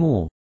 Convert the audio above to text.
more.